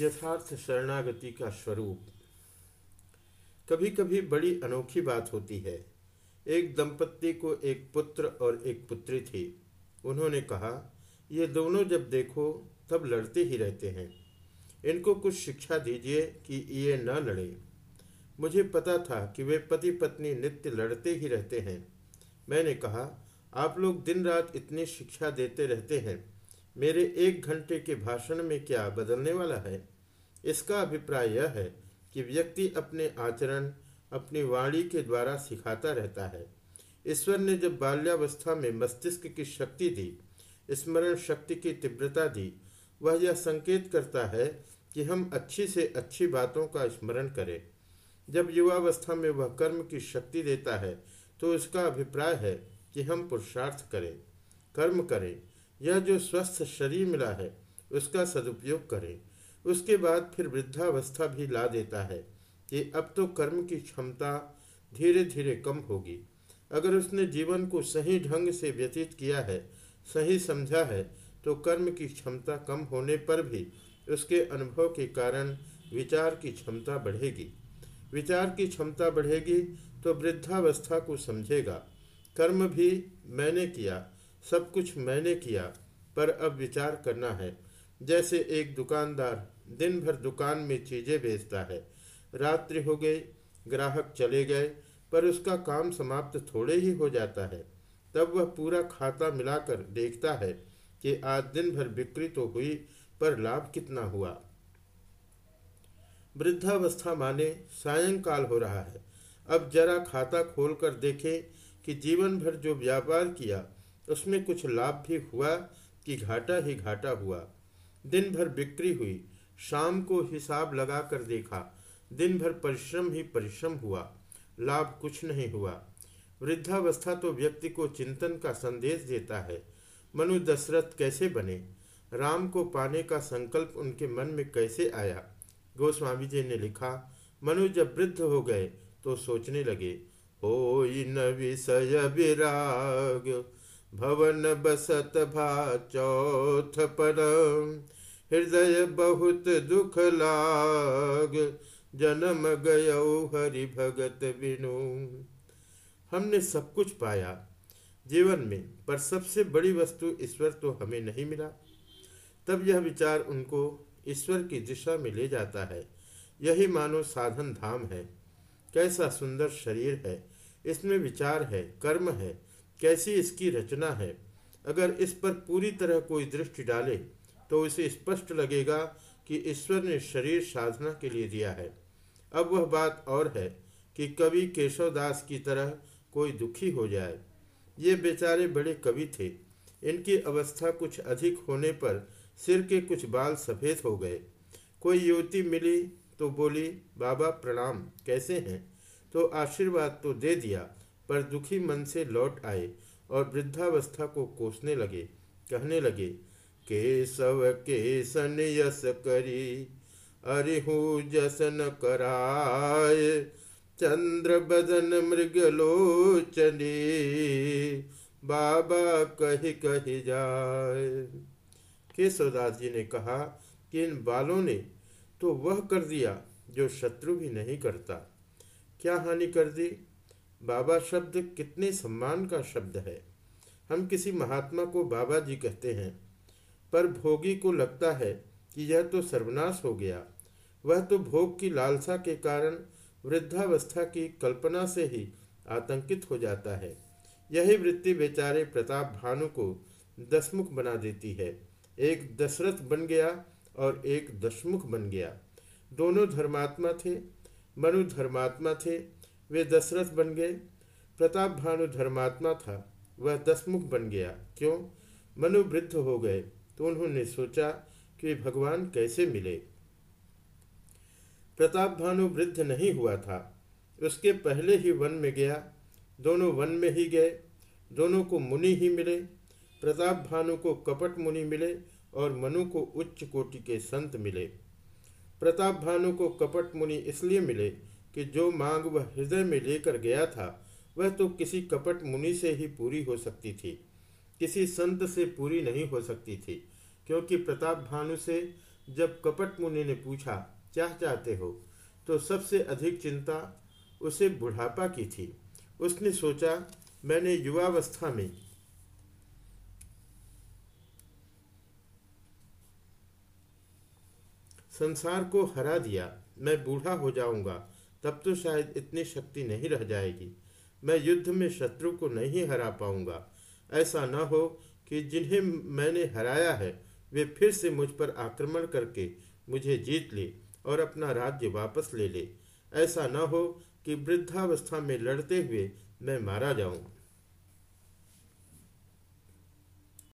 यथार्थ शरणागति का स्वरूप। कभी कभी बड़ी अनोखी बात होती है। एक दंपत्ति को एक पुत्र और एक पुत्री थी। उन्होंने कहा, ये दोनों जब देखो, तब लड़ते ही रहते हैं। इनको कुछ शिक्षा दीजिए कि ये न लड़े। मुझे पता था कि वे पति पत्नी नित्य लड़ते ही रहते हैं। मैंने कहा, आप लोग दिन रात इतनी शिक्षा देते रहते हैं। मेरे एक घंटे के भाषण में क्या बदलने वाला है? इसका अभिप्राय यह है कि व्यक्ति अपने आचरण, अपनी वाणी के द्वारा सिखाता रहता है। ईश्वर ने जब बाल्यावस्था में मस्तिष्क की शक्ति दी, स्मरण शक्ति की तीव्रता दी, वह यह संकेत करता है कि हम अच्छी से अच्छी बातों का स्मरण करें। जब युवावस्था में वह कर्म की शक्ति देता है तो इसका अभिप्राय है कि हम पुरुषार्थ करें, कर्म करें यह जो स्वस्थ शरीर मिला है, उसका सदुपयोग करें। उसके बाद फिर वृद्धावस्था भी ला देता है कि अब तो कर्म की क्षमता धीरे धीरे कम होगी। अगर उसने जीवन को सही ढंग से व्यतीत किया है, सही समझा है तो कर्म की क्षमता कम होने पर भी उसके अनुभव के कारण विचार की क्षमता बढ़ेगी। विचार की क्षमता बढ़ेगी तो वृद्धावस्था को समझेगा, कर्म भी मैंने किया, सब कुछ मैंने किया पर अब विचार करना है। जैसे एक दुकानदार दिन भर दुकान में चीज़ें बेचता है। रात्रि हो गई, ग्राहक चले गए, पर उसका काम समाप्त थोड़े ही हो जाता है। तब वह पूरा खाता मिलाकर देखता है कि आज दिन भर बिक्री तो हुई, पर लाभ कितना हुआ। वृद्धावस्था माने सायंकाल हो रहा है। अब जरा खाता खोलकर देखे कि जीवन भर जो व्यापार किया, उसमें कुछ लाभ भी हुआ कि घाटा ही घाटा हुआ। दिन भर बिक्री हुई, शाम को हिसाब लगाकर देखा दिन भर परिश्रम ही परिश्रम हुआ, लाभ कुछ नहीं हुआ। वृद्धावस्था तो व्यक्ति को चिंतन का संदेश देता है, मनु दशरथ कैसे बने? राम को पाने का संकल्प उनके मन में कैसे आया? गोस्वामी जी ने लिखा, मनु जब वृद्ध हो गए तो सोचने लगे हो न विषय विराग भवन बसत भा चौथ परम हृदय बहुत दुख लाग, जन्म गय हरि भगत बिनु हमने सब कुछ पाया। जीवन में पर सबसे बड़ी वस्तु ईश्वर तो हमें नहीं मिला। तब यह विचार उनको ईश्वर की दिशा में ले जाता है। यही मानो साधन धाम है। कैसा सुंदर शरीर है। इसमें विचार है, कर्म है। कैसी इसकी रचना है। अगर इस पर पूरी तरह कोई दृष्टि डाले तो उसे स्पष्ट लगेगा कि ईश्वर ने शरीर साधना के लिए दिया है। अब वह बात और है कि कवि केशवदास की तरह कोई दुखी हो जाए। ये बेचारे बड़े कवि थे। इनकी अवस्था कुछ अधिक होने पर सिर के कुछ बाल सफ़ेद हो गए। कोई युवती मिली तो बोली, बाबा, प्रणाम, कैसे हैं? तो आशीर्वाद तो दे दिया। पर दुखी मन से लौट आए और वृद्धावस्था को कोसने लगे। कहने लगे, केशव केसन यस करी अरिहु जसन कराय चंद्र बदन मृगलोचनी बाबा कही कही जाए। केशवदास जी ने कहा कि इन बालों ने तो वह कर दिया जो शत्रु भी नहीं करता। क्या हानि कर दी? बाबा शब्द कितने सम्मान का शब्द है। हम किसी महात्मा को बाबा जी कहते हैं, पर भोगी को लगता है कि यह तो सर्वनाश हो गया। वह तो भोग की लालसा के कारण वृद्धावस्था की कल्पना से ही आतंकित हो जाता है। यही वृत्ति बेचारे प्रताप भानु को दसमुख बना देती है। एक दशरथ बन गया और एक दशमुख बन गया। दोनों धर्मात्मा थे, मनु धर्मात्मा थे वे दशरथ बन गए। प्रताप भानु धर्मात्मा था, वह दसमुख बन गया। क्यों? मनु वृद्ध हो गए तो उन्होंने सोचा कि भगवान कैसे मिले। प्रताप भानु वृद्ध नहीं हुआ था। उसके पहले ही वन में गया। दोनों वन में ही गए। दोनों को मुनि ही मिले। प्रताप भानु को कपट मुनि मिले और मनु को उच्च कोटि के संत मिले। प्रताप भानु को कपट मुनि इसलिए मिले कि जो मांग वह हृदय में लेकर गया था, वह तो किसी कपट मुनि से ही पूरी हो सकती थी। किसी संत से पूरी नहीं हो सकती थी, क्योंकि प्रताप भानु से जब कपट मुनि ने पूछा क्या चाहते हो? तो सबसे अधिक चिंता उसे बुढ़ापा की थी। उसने सोचा, मैंने युवावस्था में संसार को हरा दिया, मैं बूढ़ा हो जाऊँगा। तब तो शायद इतनी शक्ति नहीं रह जाएगी। मैं युद्ध में शत्रु को नहीं हरा पाऊँगा। ऐसा न हो कि जिन्हें मैंने हराया है, वे फिर से मुझ पर आक्रमण करके मुझे जीत ले और अपना राज्य वापस ले ले। ऐसा न हो कि वृद्धावस्था में लड़ते हुए मैं मारा जाऊँ।